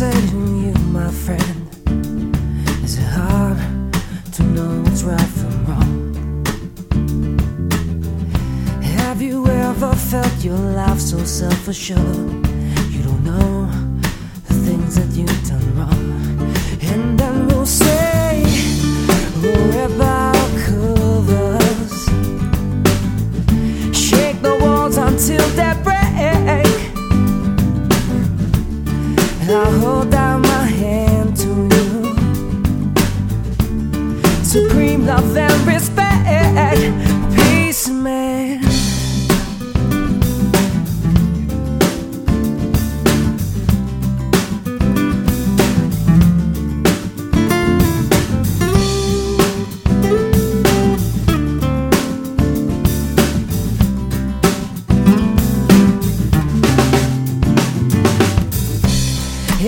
Certain you, my friend, is it hard to know what's right from wrong? Have you ever felt your life so self assured? You don't know the things that you've done. I hold out my hand to you. Supreme love and respect.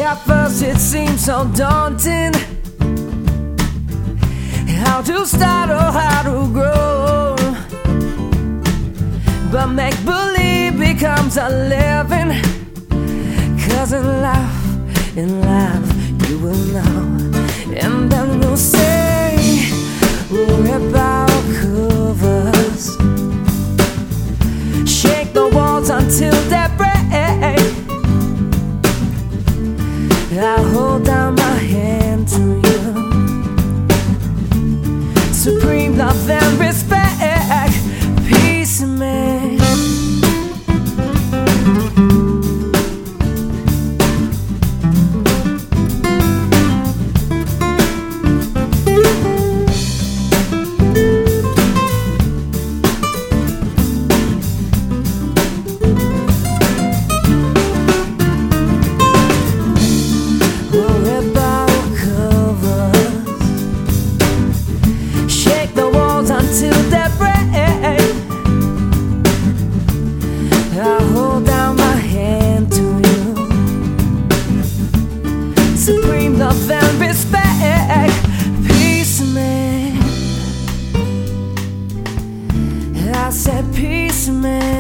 At first it seemed so daunting. How to start or how to grow. But make believe becomes a living. Cause in life, in life I hold out my hand to you. Supreme love and respect, love and respect. I said, peace, man.